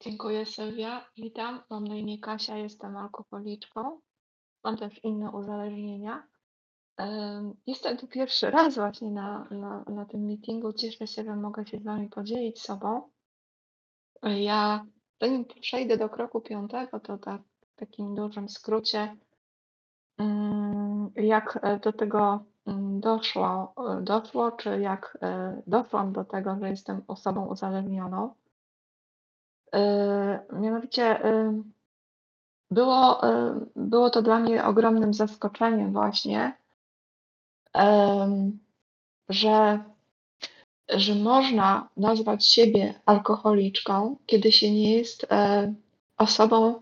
Dziękuję Sylwia. Witam. Mam na imię Kasia, jestem alkoholiczką. Mam też inne uzależnienia. Em, Jestem tu pierwszy raz właśnie na, na, na tym meetingu. Cieszę się, że mogę się z Wami podzielić sobą. Ja, zanim przejdę do kroku piątego, to tak w takim dużym skrócie, mm, jak e, do tego mm, doszło, e, doszło, czy jak e, doszłam do tego, że jestem osobą uzależnioną. E, Mianowicie e, było, e, było to dla mnie ogromnym zaskoczeniem właśnie, że, że można nazwać siebie alkoholiczką, kiedy się nie jest osobą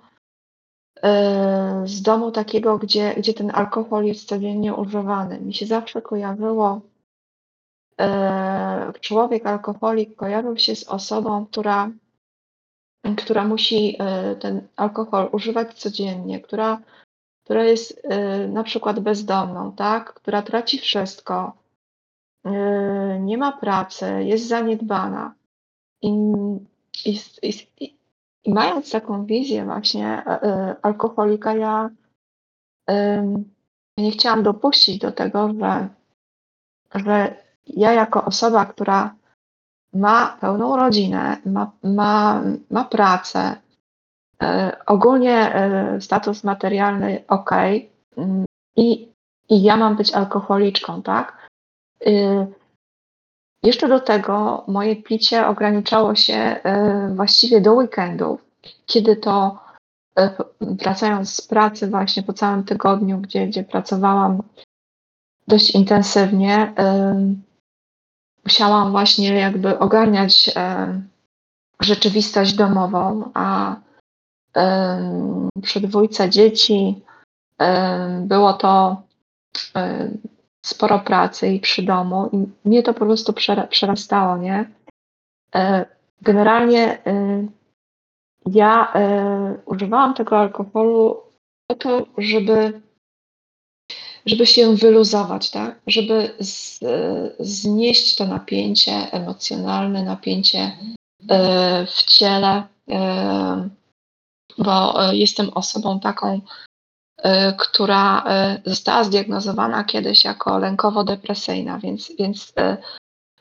z domu takiego, gdzie, gdzie ten alkohol jest codziennie używany. Mi się zawsze kojarzyło, człowiek alkoholik kojarzył się z osobą, która która musi e, ten alkohol używać codziennie, która, która jest e, na przykład bezdomną, tak? która traci wszystko, e, nie ma pracy, jest zaniedbana. I, i, i, i mając taką wizję właśnie alkoholika, ja nie chciałam dopuścić do tego, że, że ja jako osoba, która ma pełną rodzinę, ma, ma, ma pracę, e, ogólnie e, status materialny ok, mm, i, i ja mam być alkoholiczką, tak? E, jeszcze do tego moje picie ograniczało się właściwie do weekendów, kiedy to wracając z pracy właśnie po całym tygodniu, gdzie, gdzie pracowałam dość intensywnie, musiałam właśnie jakby ogarniać e, rzeczywistość domową, a e, przy dwójce dzieci e, było to sporo pracy i przy domu i mnie to po prostu przera- przerastało, nie? Generalnie ja używałam tego alkoholu po to, żeby żeby się wyluzować, tak? Żeby z, znieść to napięcie emocjonalne, napięcie e, w ciele, e, bo e, jestem osobą taką, e, która e, została zdiagnozowana kiedyś jako lękowo-depresyjna, więc, więc e,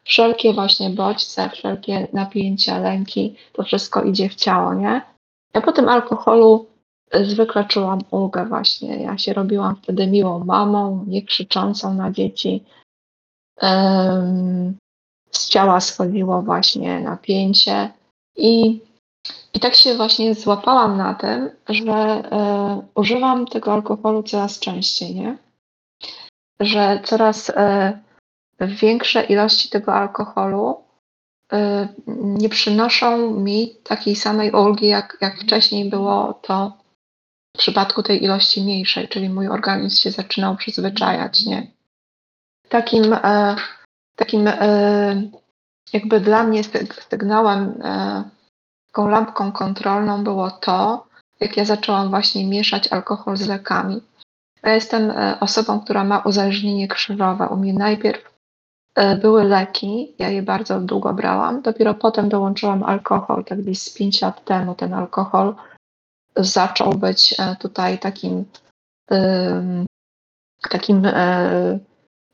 wszelkie właśnie bodźce, wszelkie napięcia, lęki, to wszystko idzie w ciało, nie? Ja po tym alkoholu zwykle czułam ulgę właśnie. Ja się robiłam wtedy miłą mamą, nie krzyczącą na dzieci. Z ciała schodziło właśnie napięcie i, i tak się właśnie złapałam na tym, że e, używam tego alkoholu coraz częściej, nie? Że coraz e, większe ilości tego alkoholu e, nie przynoszą mi takiej samej ulgi, jak, jak wcześniej było to w przypadku tej ilości mniejszej, czyli mój organizm się zaczynał przyzwyczajać, nie? Takim, e, takim e, jakby dla mnie sygnałem, e, taką lampką kontrolną było to, jak ja zaczęłam właśnie mieszać alkohol z lekami. Ja jestem e, osobą, która ma uzależnienie krzyżowe. U mnie najpierw e, były leki, ja je bardzo długo brałam, dopiero potem dołączyłam alkohol, tak gdzieś z 5 lat temu ten alkohol zaczął być e, tutaj takim, takim e,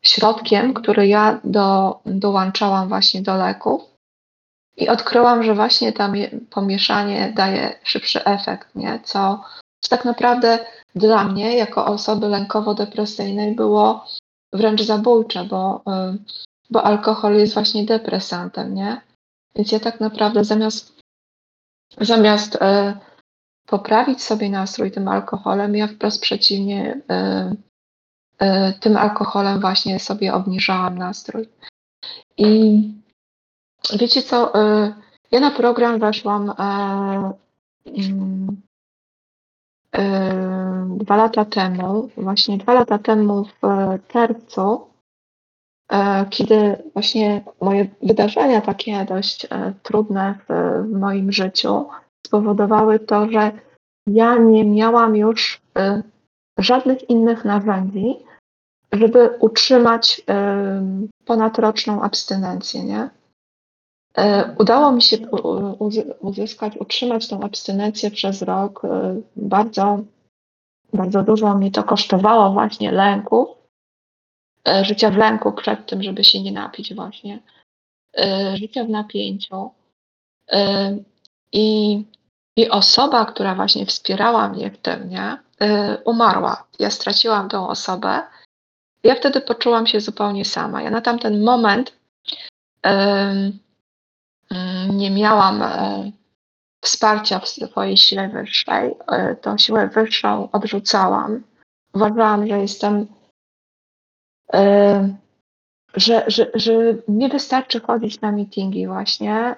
środkiem, który ja do, dołączałam właśnie do leków i odkryłam, że właśnie tam pomieszanie daje szybszy efekt, nie? Co, tak naprawdę dla mnie, jako osoby lękowo-depresyjnej, było wręcz zabójcze, bo, e, bo alkohol jest właśnie depresantem, nie? Więc ja tak naprawdę zamiast, zamiast poprawić sobie nastrój tym alkoholem, ja wprost przeciwnie, y, y, tym alkoholem właśnie sobie obniżałam nastrój. I wiecie co, y, ja na program weszłam mm, dwa lata temu, właśnie dwa lata temu w czerwcu, kiedy właśnie moje wydarzenia takie dość trudne w, w moim życiu spowodowały to, że ja nie miałam już y, żadnych innych narzędzi, żeby utrzymać y, ponadroczną abstynencję, nie? E, udało mi się uzyskać, utrzymać tą abstynencję przez rok. Bardzo, bardzo dużo mi to kosztowało właśnie lęków, e, życia w lęku przed tym, żeby się nie napić właśnie, życia w napięciu. I, i osoba, która właśnie wspierała mnie w tym, nie, umarła. Ja straciłam tą osobę. Ja wtedy poczułam się zupełnie sama. Ja na tamten moment Mm, nie miałam e, wsparcia w swojej sile wyższej. E, tą siłę wyższą odrzucałam. Uważałam, że jestem, e, że, że, że nie wystarczy chodzić na meetingi właśnie,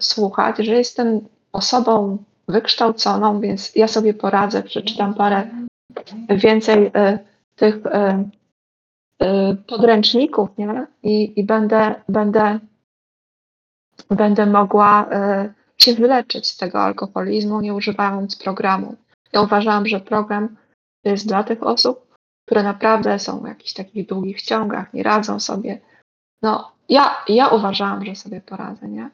słuchać, że jestem osobą wykształconą, więc ja sobie poradzę, przeczytam parę więcej tych podręczników, nie? I, i będę, będę będę mogła e, się wyleczyć z tego alkoholizmu, nie używając programu. Ja uważałam, że program jest dla tych osób, które naprawdę są w jakichś takich długich ciągach, nie radzą sobie. No, ja, ja uważałam, że sobie poradzę, nie?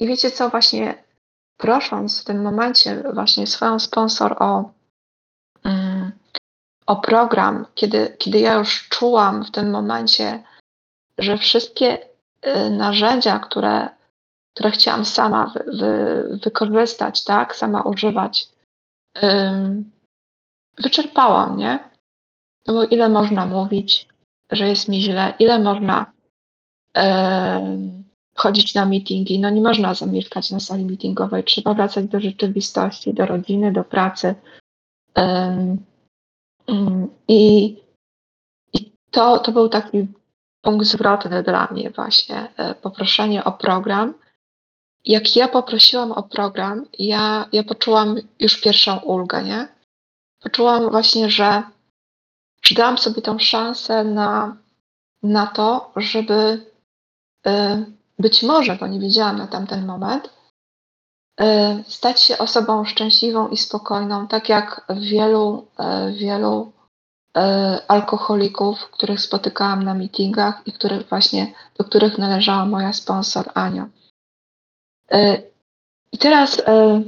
I wiecie co, właśnie prosząc w tym momencie właśnie swoją sponsor o, mm, o program, kiedy, kiedy ja już czułam w tym momencie, że wszystkie Y, narzędzia, które, które chciałam sama wy, wy, wykorzystać, tak, sama używać, ym, wyczerpałam, nie? No bo ile można mówić, że jest mi źle, ile można chodzić na meetingi, no nie można zamieszkać na sali meetingowej, trzeba wracać do rzeczywistości, do rodziny, do pracy. I, i to, to był taki punkt zwrotny dla mnie właśnie, e, poproszenie o program. Jak ja poprosiłam o program, ja, ja poczułam już pierwszą ulgę, nie? Poczułam właśnie, że, dałam sobie tą szansę na, na to, żeby y, być może, bo nie wiedziałam na tamten moment, y, stać się osobą szczęśliwą i spokojną, tak jak wielu, y, wielu E, alkoholików, których spotykałam na meetingach i których właśnie, do których należała moja sponsor Ania. E, I teraz e,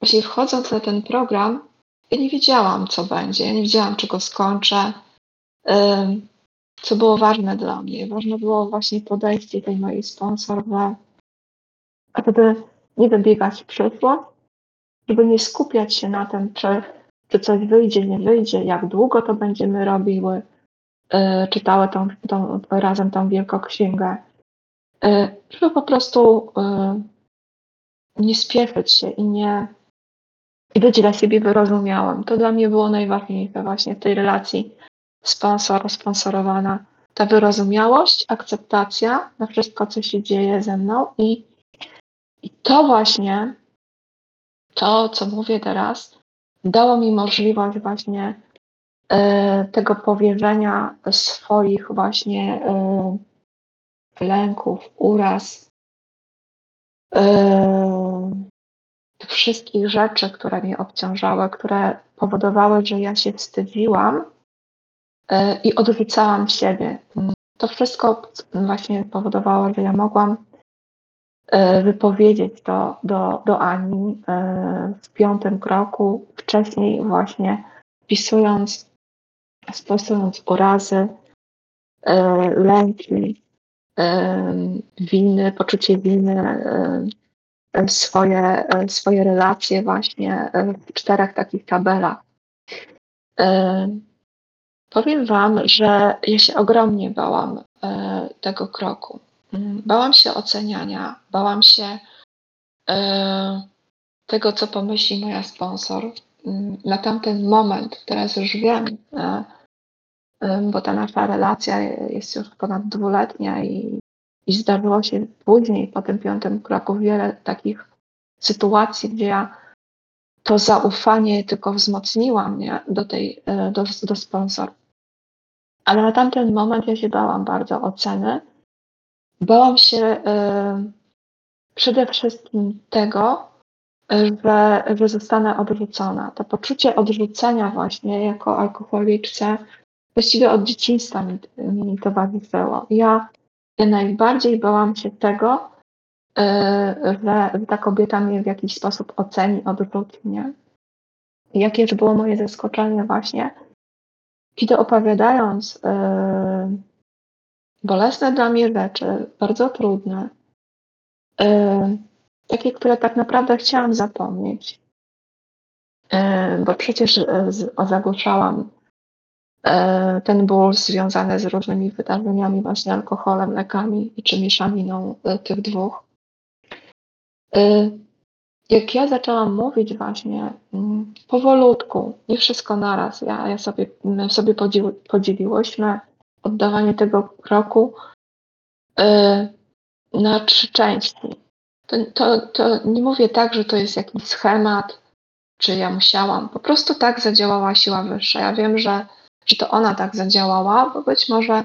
właśnie wchodząc na ten program, ja nie wiedziałam, co będzie, ja nie wiedziałam, czego skończę, co było ważne dla mnie. Ważne było właśnie podejście tej mojej sponsor, żeby nie wybiegać w przyszłość, żeby nie skupiać się na tym, czy czy coś wyjdzie, nie wyjdzie, jak długo to będziemy robiły. E, czytały tą, tą, razem tą wielką księgę, e, żeby po prostu e, nie spieszyć się i nie i być dla siebie wyrozumiałym. To dla mnie było najważniejsze właśnie w tej relacji sponsor-sponsorowana. Ta wyrozumiałość, akceptacja na wszystko, co się dzieje ze mną i, i to właśnie, to, co mówię teraz, dało mi możliwość właśnie e, tego powierzenia swoich właśnie e, lęków, uraz, tych wszystkich rzeczy, które mnie obciążały, które powodowały, że ja się wstydziłam i odrzucałam siebie. To wszystko właśnie powodowało, że ja mogłam E, wypowiedzieć to do, do Ani e, w piątym kroku, wcześniej właśnie wpisując, stosując urazy, e, lęki, winy, poczucie winy, swoje, swoje relacje właśnie w czterech takich tabelach. Powiem Wam, że ja się ogromnie bałam tego kroku. Mm, bałam się oceniania, bałam się e, tego, co pomyśli moja sponsor. Mm, na tamten moment, teraz już wiem, e, e, bo ta nasza relacja jest już ponad dwuletnia i, i zdarzyło się później, po tym piątym kroku, wiele takich sytuacji, gdzie ja to zaufanie tylko wzmocniła mnie do tej, do, do. Ale na tamten moment ja się bałam bardzo oceny Bałam się e, przede wszystkim tego, że, że zostanę odrzucona. To poczucie odrzucenia właśnie jako alkoholiczce właściwie od dzieciństwa mi, mi towarzyszyło. Ja ja najbardziej bałam się tego, że, że ta kobieta mnie w jakiś sposób oceni, odrzuci, nie? Jakież było moje zaskoczenie właśnie, kiedy opowiadając yy, bolesne dla mnie rzeczy, bardzo trudne, yy, takie, które tak naprawdę chciałam zapomnieć, yy, bo przecież z, zagłuszałam ten ból związany z różnymi wydarzeniami, właśnie alkoholem, lekami czy mieszaniną tych dwóch. Jak ja zaczęłam mówić właśnie mm, powolutku, nie wszystko naraz, ja, ja sobie, my sobie podzieliłyśmy oddawanie tego kroku na trzy części. To, to, to nie mówię tak, że to jest jakiś schemat, czy ja musiałam. Po prostu tak zadziałała siła wyższa. Ja wiem, że, że to ona tak zadziałała, bo być może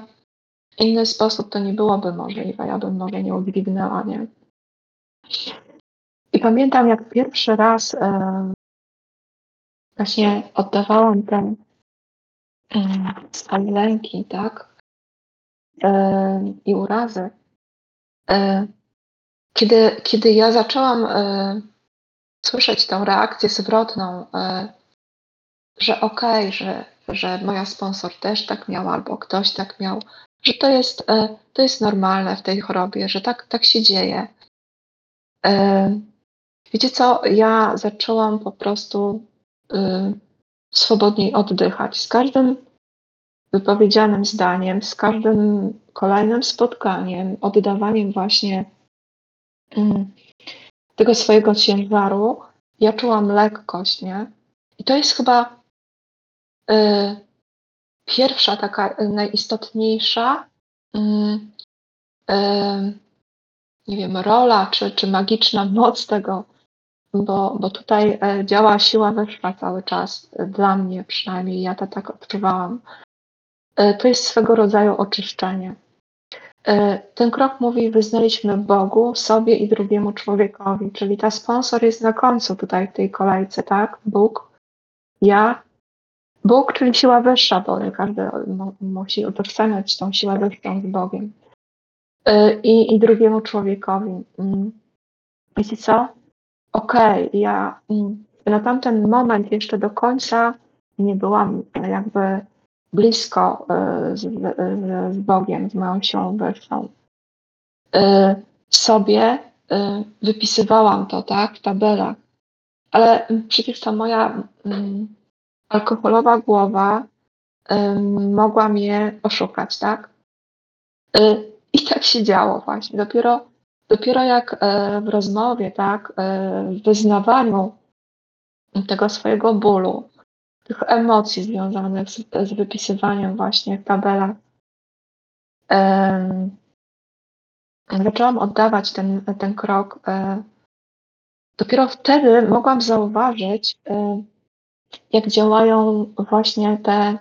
w inny sposób to nie byłoby możliwe. Ja bym może nie udźwignęła, nie? I pamiętam, jak pierwszy raz e, właśnie oddawałam ten e, swoje lęki, tak? E, I urazy. E, kiedy, kiedy ja zaczęłam e, słyszeć tą reakcję zwrotną, e, że okej, okay, że, że moja sponsor też tak miał, albo ktoś tak miał, że to jest, to jest normalne w tej chorobie, że tak, tak się dzieje. Wiecie co, ja zaczęłam po prostu y, swobodniej oddychać. Z każdym wypowiedzianym zdaniem, z każdym kolejnym spotkaniem, oddawaniem właśnie y, tego swojego ciężaru, ja czułam lekkość, nie? I to jest chyba y, pierwsza taka najistotniejsza y, y, nie wiem, rola czy, czy magiczna moc tego bo, bo tutaj e, działa siła wyższa cały czas, e, dla mnie przynajmniej, ja to tak odczuwałam. E, to jest swego rodzaju oczyszczenie. Ten krok mówi, wyznaliśmy Bogu, sobie i drugiemu człowiekowi, czyli ta sponsor jest na końcu tutaj w tej kolejce, tak? Bóg, ja, Bóg, czyli siła wyższa, bo każdy musi utożsamiać tą siłę wyższą z Bogiem. I, i drugiemu człowiekowi. Mm. Wiecie co? Okej, okay, ja mm, na tamten moment jeszcze do końca nie byłam jakby blisko e, z, z Bogiem, z moją siłą wyższą. E, sobie e, wypisywałam to, tak, w tabelach, ale przecież ta moja mm, alkoholowa głowa mogła mnie oszukać, tak? I tak się działo właśnie. Dopiero Dopiero jak e, w rozmowie, tak, e, w wyznawaniu tego swojego bólu, tych emocji związanych z, z wypisywaniem właśnie w tabelach, zaczęłam oddawać ten, ten krok. E, dopiero wtedy mogłam zauważyć, jak działają właśnie te,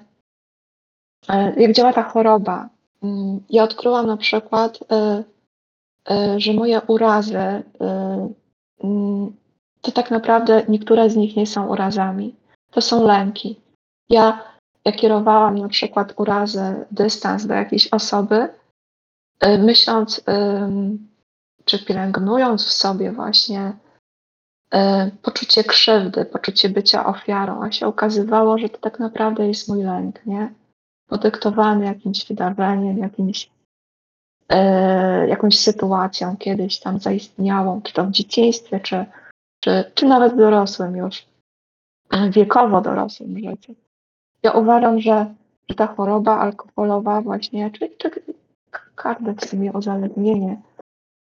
jak działa ta choroba. Mm, ja odkryłam na przykład że moje urazy e, mm, to tak naprawdę niektóre z nich nie są urazami. To są lęki. Ja, ja kierowałam na przykład urazy, dystans do jakiejś osoby, e, myśląc, czy pielęgnując w sobie właśnie poczucie krzywdy, poczucie bycia ofiarą, a się okazywało, że to tak naprawdę jest mój lęk, nie? Podyktowany jakimś wydarzeniem, jakimś e, jakąś sytuacją kiedyś tam zaistniałą, czy to w dzieciństwie, czy, czy, czy nawet w dorosłym już, wiekowo dorosłym życiu. Ja uważam, że, że ta choroba alkoholowa właśnie, czyli, czy każde w sumie uzależnienie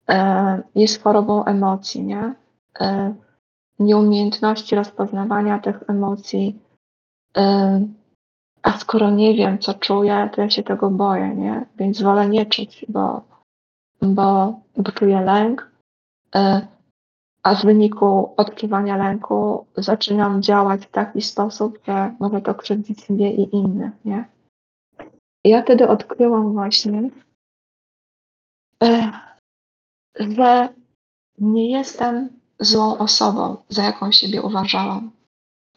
e, jest chorobą emocji, nie? E, nieumiejętności rozpoznawania tych emocji, e, a skoro nie wiem, co czuję, to ja się tego boję, nie? Więc wolę nie czuć, bo, bo, bo czuję lęk, e, a w wyniku odczuwania lęku zaczynam działać w taki sposób, że mogę to krzywdzić mnie i innych, nie? Ja wtedy odkryłam właśnie, e, że nie jestem złą osobą, za jaką siebie uważałam,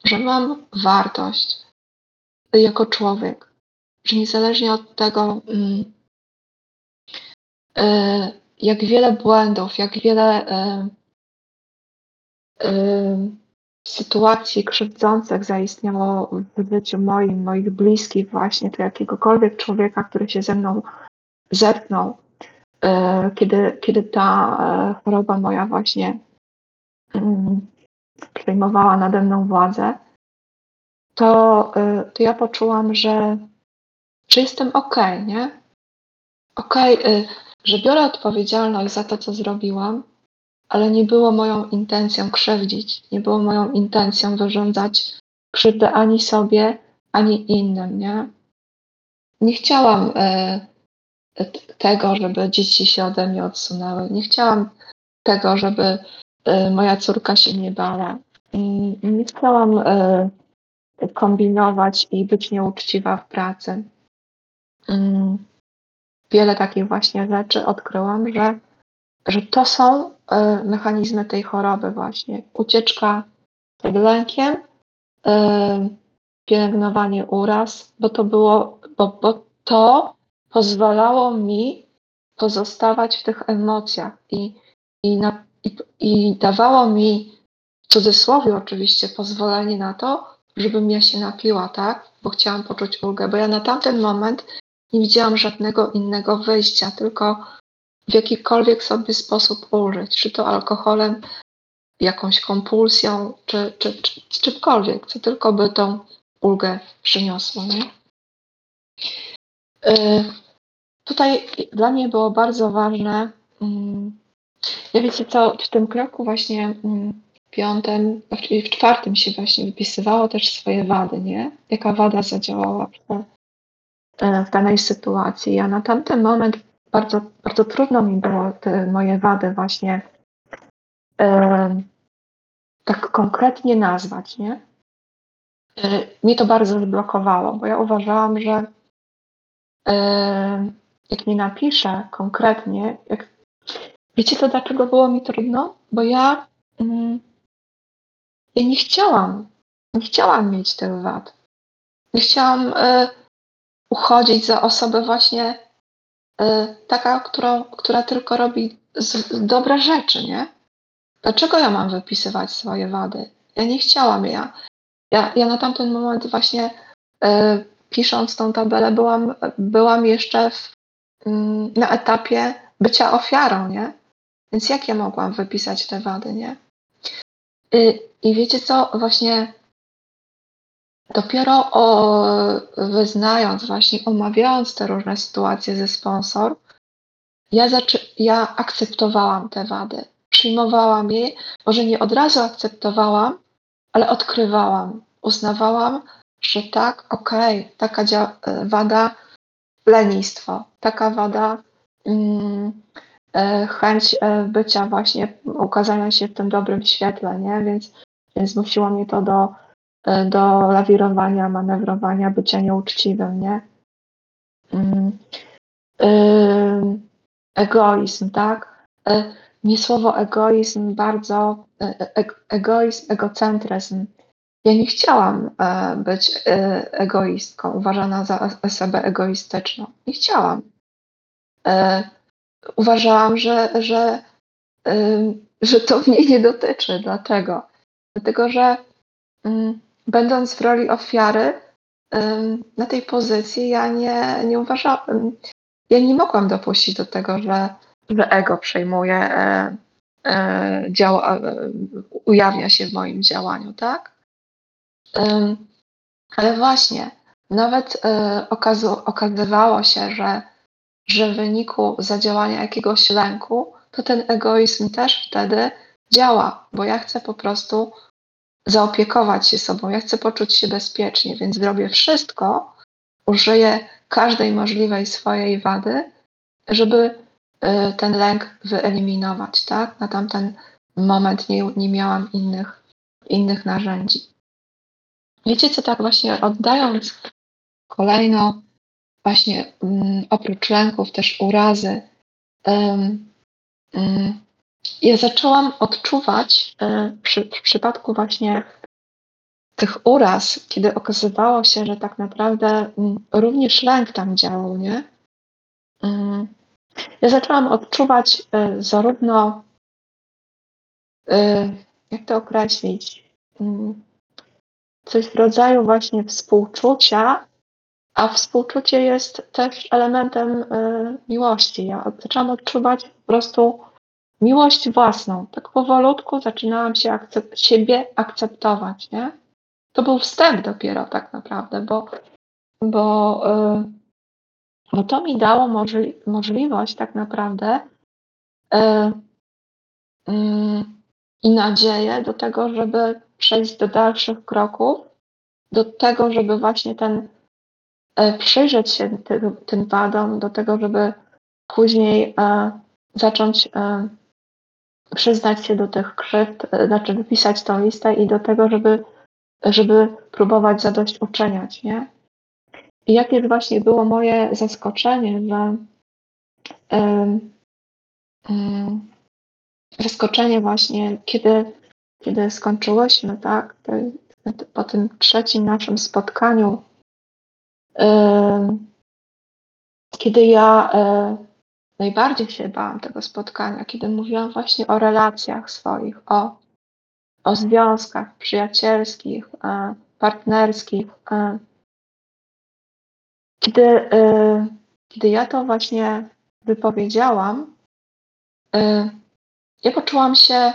że mam wartość, jako człowiek, że niezależnie od tego, mm, e, jak wiele błędów, jak wiele e, e, sytuacji krzywdzących zaistniało w życiu moim, moich bliskich właśnie, to jakiegokolwiek człowieka, który się ze mną zetknął, kiedy, kiedy ta choroba moja właśnie mm, przejmowała nade mną władzę, to, e, to ja poczułam, że, że jestem okej, nie? Okej, y, że biorę odpowiedzialność za to, co zrobiłam, ale nie było moją intencją krzywdzić, nie było moją intencją wyrządzać krzywdę ani sobie, ani innym, nie? Nie chciałam y, tego, żeby dzieci się ode mnie odsunęły. Nie chciałam tego, żeby y, moja córka się nie bała. Mm, Nie chciałam y, kombinować i być nieuczciwa w pracy. Mm, Wiele takich właśnie rzeczy odkryłam, że, że to są y, mechanizmy tej choroby właśnie. Ucieczka przed lękiem, y, pielęgnowanie uraz, bo to było, bo, bo to pozwalało mi pozostawać w tych emocjach i, i, na, i, i dawało mi w cudzysłowie oczywiście pozwolenie na to, żebym ja się napiła, tak? Bo chciałam poczuć ulgę, bo ja na tamten moment nie widziałam żadnego innego wyjścia, tylko w jakikolwiek sobie sposób ulżyć, czy to alkoholem, jakąś kompulsją, czy, czy, czy, czy czymkolwiek, co tylko by tą ulgę przyniosło, nie? Y, Tutaj dla mnie było bardzo ważne, mm, ja wiecie co, w tym kroku właśnie mm, piątym, czyli w czwartym się właśnie wypisywało też swoje wady, nie? Jaka wada zadziałała w, e, danej sytuacji. Ja na tamten moment bardzo, bardzo trudno mi było te moje wady właśnie e, tak konkretnie nazwać, nie? E, Mnie to bardzo zblokowało, bo ja uważałam, że e, jak nie napiszę konkretnie, jak... wiecie to dlaczego było mi trudno? Bo ja, mm, ja nie chciałam, nie chciałam mieć tych wad. Nie chciałam e, uchodzić za osobę właśnie e, taka, którą, która tylko robi z, dobre rzeczy, nie? Dlaczego ja mam wypisywać swoje wady? Ja nie chciałam, ja, ja, ja na tamten moment właśnie e, pisząc tą tabelę byłam, byłam jeszcze w, mm, na etapie bycia ofiarą, nie? Więc jak ja mogłam wypisać te wady, nie? I, i wiecie co, właśnie dopiero o, wyznając, właśnie omawiając te różne sytuacje ze sponsor, ja, zaczę- ja akceptowałam te wady, przyjmowałam je, może nie od razu akceptowałam, ale odkrywałam, uznawałam, że tak, okej, taka dzia- wada lenistwo, taka wada mm, chęć e, bycia właśnie, ukazania się w tym dobrym świetle, nie? Więc, więc zmusiło mnie to do, e, do lawirowania, manewrowania, bycia nieuczciwym, nie? Mm, egoizm, tak? E, Mnie słowo egoizm bardzo, e, e, egoizm, egocentryzm. Ja nie chciałam e, być e, egoistką, uważana za osobę egoistyczną. Nie chciałam. Uważałam, że, że, że to mnie nie dotyczy. Dlaczego? Dlatego, że będąc w roli ofiary, na tej pozycji ja nie, nie uważałam, ja nie mogłam dopuścić do tego, że, że ego przejmuje, e, e, działa, e, ujawnia się w moim działaniu, tak? Ale właśnie, nawet okazywało się, że, że w wyniku zadziałania jakiegoś lęku, to ten egoizm też wtedy działa, bo ja chcę po prostu zaopiekować się sobą, ja chcę poczuć się bezpiecznie, więc zrobię wszystko, użyję każdej możliwej swojej wady, żeby y, ten lęk wyeliminować, tak? Na tamten moment nie, nie miałam innych, innych narzędzi. Wiecie, co tak właśnie oddając kolejno, właśnie mm, oprócz lęków też urazy, ym, ym, ja zaczęłam odczuwać y, przy, w przypadku właśnie tych uraz, kiedy okazywało się, że tak naprawdę mm, również lęk tam działał, nie? Ja zaczęłam odczuwać y, zarówno, y, jak to określić, coś w rodzaju właśnie współczucia, a współczucie jest też elementem y, miłości. Ja zaczęłam odczuwać po prostu miłość własną. Tak powolutku zaczynałam się siebie akceptować, nie? To był wstęp dopiero tak naprawdę, bo, bo, yy, bo to mi dało możli możliwość tak naprawdę yy, yy, i nadzieję do tego, żeby przejść do dalszych kroków, do tego, żeby właśnie ten przyjrzeć się tym, tym wadom, do tego, żeby później e, zacząć e, przyznać się do tych krzywd, e, znaczy wypisać tą listę i do tego, żeby, żeby próbować zadośćuczyniać, nie? I jakie właśnie było moje zaskoczenie, że zaskoczenie właśnie, kiedy, kiedy skończyłyśmy, tak, po tym trzecim naszym spotkaniu, kiedy ja e, najbardziej się bałam tego spotkania, kiedy mówiłam właśnie o relacjach swoich, o, o związkach przyjacielskich, e, partnerskich. E. Kiedy, kiedy ja to właśnie wypowiedziałam, ja poczułam się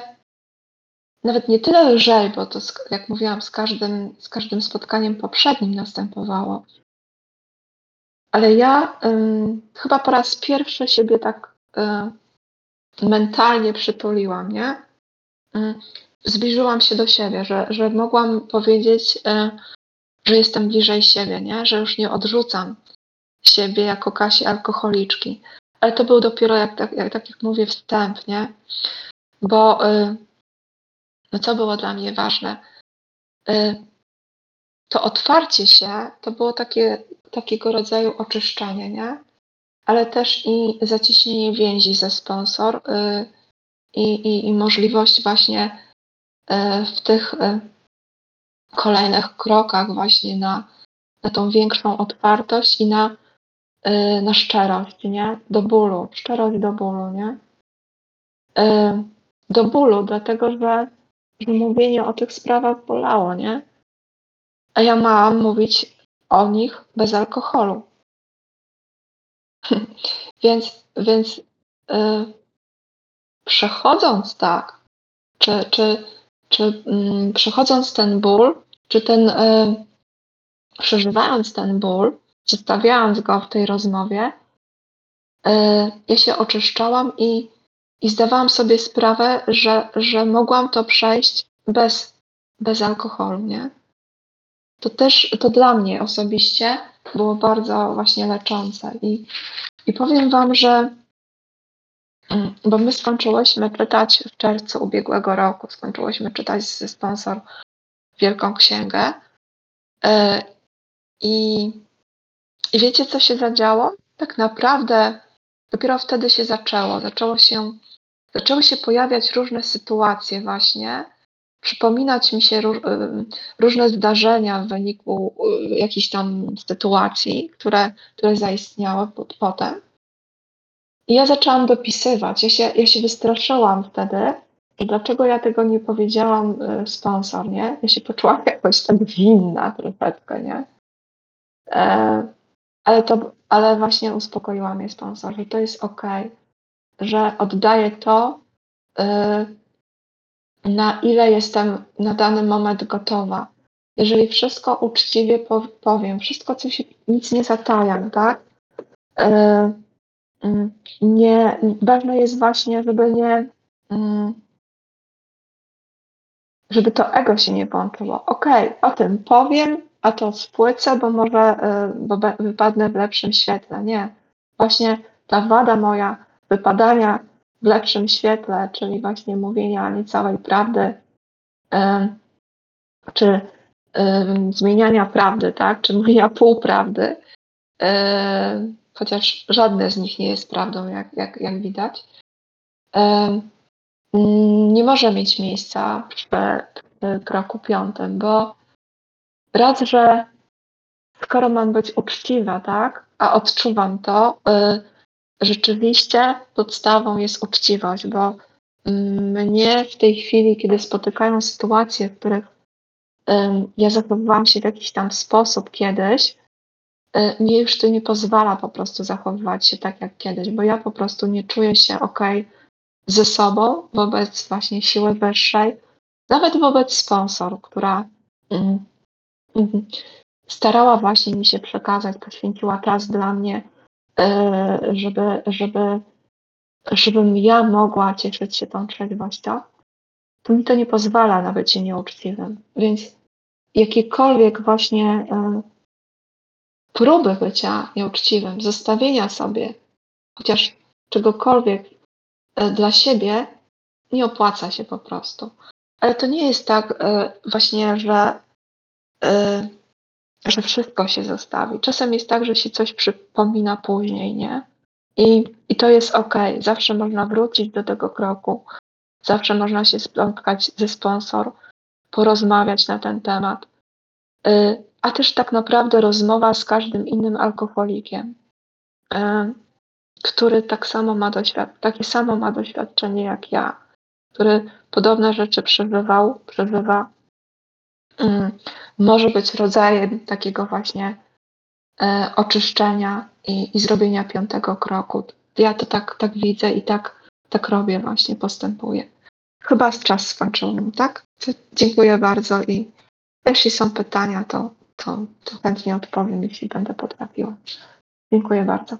nawet nie tyle lżej, bo to, jak mówiłam, z każdym, z każdym spotkaniem poprzednim następowało, ale ja chyba po raz pierwszy siebie tak y, mentalnie przytuliłam, nie? Y, zbliżyłam się do siebie, że, że mogłam powiedzieć, y, że jestem bliżej siebie, nie? Że już nie odrzucam siebie jako Kasi alkoholiczki. Ale to był dopiero, jak, jak, jak, tak jak mówię, wstęp, nie? Bo no co było dla mnie ważne? To otwarcie się to było takie takiego rodzaju oczyszczenie, nie? Ale też i zacieśnienie więzi ze sponsor y, i, i, możliwość właśnie y, w tych y, kolejnych krokach właśnie na, na tą większą otwartość i na, na szczerość, nie? Do bólu, szczerość do bólu, nie? Do bólu, dlatego że, że mówienie o tych sprawach bolało, nie? A ja mam mówić o nich bez alkoholu. więc więc yy, przechodząc tak, czy, czy, czy yy, przechodząc ten ból, czy ten, yy, przeżywając ten ból, zostawiając go w tej rozmowie, y, ja się oczyszczałam i, i zdawałam sobie sprawę, że, że mogłam to przejść bez, bez alkoholu, nie? To też to dla mnie osobiście było bardzo właśnie leczące. I, i powiem Wam, że mm, bo my skończyłyśmy czytać w czerwcu ubiegłego roku, skończyłyśmy czytać ze sponsor Wielką Księgę. E, I, I wiecie, co się zadziało? Tak naprawdę dopiero wtedy się zaczęło. Zaczęło się, zaczęły się pojawiać różne sytuacje właśnie, przypominać mi się różne zdarzenia w wyniku y, jakichś tam sytuacji, które, które zaistniały potem. I ja zaczęłam dopisywać. Ja się, ja się wystraszyłam wtedy, dlaczego ja tego nie powiedziałam y, sponsor, nie? Ja się poczułam jakoś tak winna troszeczkę, nie? E, ale, to, ale właśnie uspokoiła mnie sponsor, że to jest ok, że oddaję to, y, na ile jestem na dany moment gotowa. Jeżeli wszystko uczciwie powiem, wszystko, co się, nic nie zatajam, tak? E, mm, nie, ważne jest właśnie, żeby nie, mm, żeby to ego się nie włączyło. Okej, okay, o tym powiem, a to spłycę, bo może e, bo wypadnę w lepszym świetle. Nie. Właśnie ta wada moja wypadania w lepszym świetle, czyli właśnie mówienia niecałej prawdy, czy zmieniania prawdy, tak, czy mówienia półprawdy, chociaż żadne z nich nie jest prawdą, jak, jak, jak widać, nie może mieć miejsca w kroku piątym, bo raz, że skoro mam być uczciwa, tak, a odczuwam to, y, rzeczywiście podstawą jest uczciwość, bo mnie w tej chwili, kiedy spotykają sytuacje, w których ja zachowywałam się w jakiś tam sposób kiedyś, y, mnie już to nie pozwala po prostu zachowywać się tak jak kiedyś, bo ja po prostu nie czuję się ok ze sobą wobec właśnie siły wyższej, nawet wobec sponsor, która mm, mm, starała właśnie mi się przekazać, poświęciła czas dla mnie, żeby, żeby, żebym ja mogła cieszyć się tą trzeźwością, to mi to nie pozwala na bycie nieuczciwym. Więc jakiekolwiek właśnie y, próby bycia nieuczciwym, zostawienia sobie chociaż czegokolwiek y, dla siebie, nie opłaca się po prostu. Ale to nie jest tak właśnie, że że wszystko się zostawi. Czasem jest tak, że się coś przypomina później, nie? I, i to jest ok. Zawsze można wrócić do tego kroku. Zawsze można się spotkać ze sponsor, porozmawiać na ten temat. Y, a też tak naprawdę rozmowa z każdym innym alkoholikiem, y, który tak samo ma doświad- takie samo ma doświadczenie jak ja, który podobne rzeczy przeżywał, przeżywa może być rodzajem takiego właśnie e, oczyszczenia i, i zrobienia piątego kroku. Ja to tak, tak widzę i tak, tak robię właśnie, postępuję. Chyba czas skończył, tak? Dziękuję bardzo i jeśli są pytania, to, to, to chętnie odpowiem, jeśli będę potrafiła. Dziękuję bardzo.